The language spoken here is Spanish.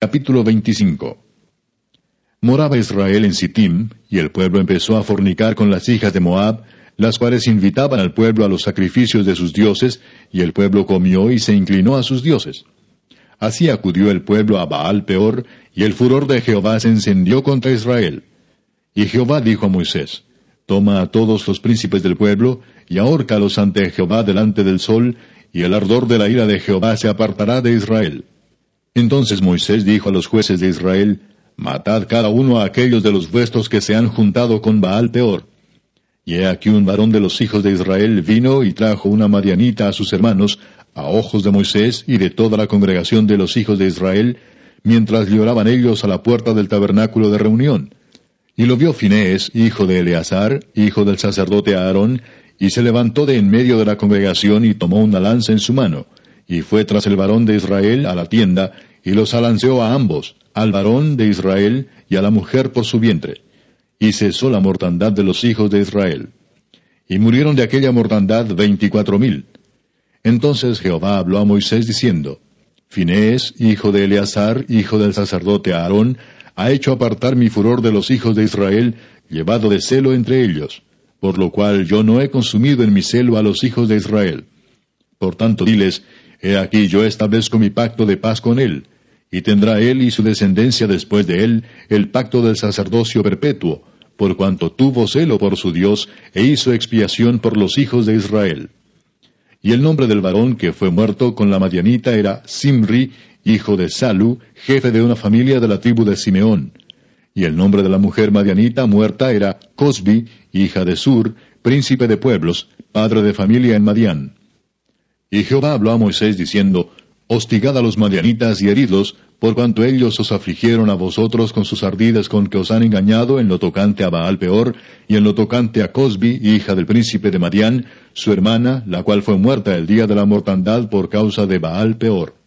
Capítulo 25 Moraba Israel en Sittim, y el pueblo empezó a fornicar con las hijas de Moab, las cuales invitaban al pueblo a los sacrificios de sus dioses, y el pueblo comió y se inclinó a sus dioses. Así acudió el pueblo a Baal peor, y el furor de Jehová se encendió contra Israel. Y Jehová dijo a Moisés, Toma a todos los príncipes del pueblo, y ahórcalos ante Jehová delante del sol, y el ardor de la ira de Jehová se apartará de Israel. Entonces Moisés dijo a los jueces de Israel, Matad cada uno a aquellos de los vuestros que se han juntado con Baal peor. Y he aquí un varón de los hijos de Israel vino y trajo una madianita a sus hermanos, a ojos de Moisés y de toda la congregación de los hijos de Israel, mientras lloraban ellos a la puerta del tabernáculo de reunión. Y lo vio Finés, hijo de Eleazar, hijo del sacerdote Aarón, y se levantó de en medio de la congregación y tomó una lanza en su mano, y fue tras el varón de Israel a la tienda, y los alanceó a ambos, al varón de Israel y a la mujer por su vientre. Y cesó la mortandad de los hijos de Israel. Y murieron de aquella mortandad veinticuatro mil. Entonces Jehová habló a Moisés diciendo, Finés, hijo de Eleazar, hijo del sacerdote Aarón, ha hecho apartar mi furor de los hijos de Israel, llevado de celo entre ellos, por lo cual yo no he consumido en mi celo a los hijos de Israel. Por tanto diles, He aquí yo establezco mi pacto de paz con él, y tendrá él y su descendencia después de él el pacto del sacerdocio perpetuo, por cuanto tuvo celo por su Dios e hizo expiación por los hijos de Israel. Y el nombre del varón que fue muerto con la madianita era Simri, hijo de Salu, jefe de una familia de la tribu de Simeón. Y el nombre de la mujer madianita muerta era Cosbi, hija de Sur, príncipe de pueblos, padre de familia en Madián. Y Jehová habló a Moisés diciendo, Hostigad a los madianitas y heridlos, por cuanto ellos os afligieron a vosotros con sus ardidas con que os han engañado en lo tocante a Baal peor, y en lo tocante a Cosbi, hija del príncipe de Madián, su hermana, la cual fue muerta el día de la mortandad por causa de Baal peor.